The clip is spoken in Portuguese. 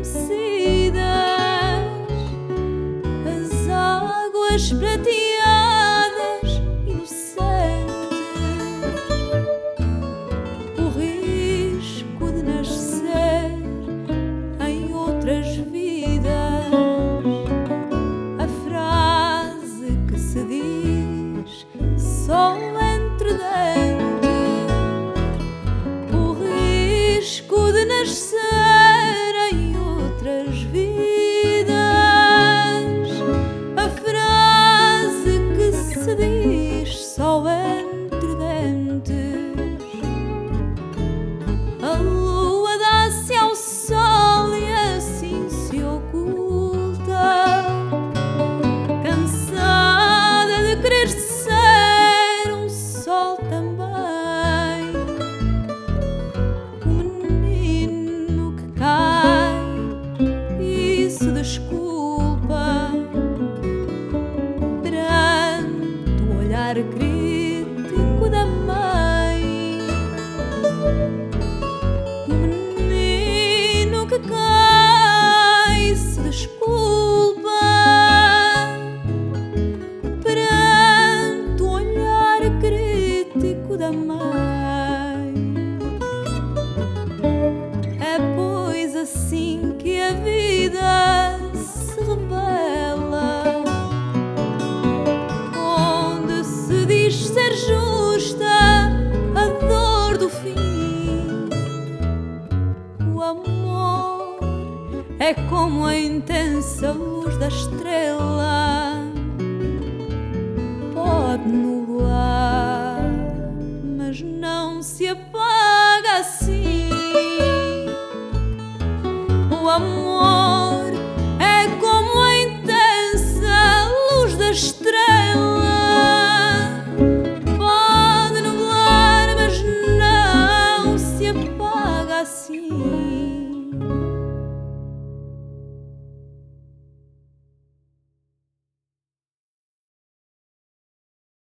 adormecidas, as águas prateadas, inocentes, o risco de nascer em outras vidas, a frase que se diz só entre dentes, o risco de nascer. feitiço das. é como a intensa luz da estrela pode nublar, mas não se apaga assim. O amor é como a intensa luz da estrela. Pode nublar, mas não se apaga assim.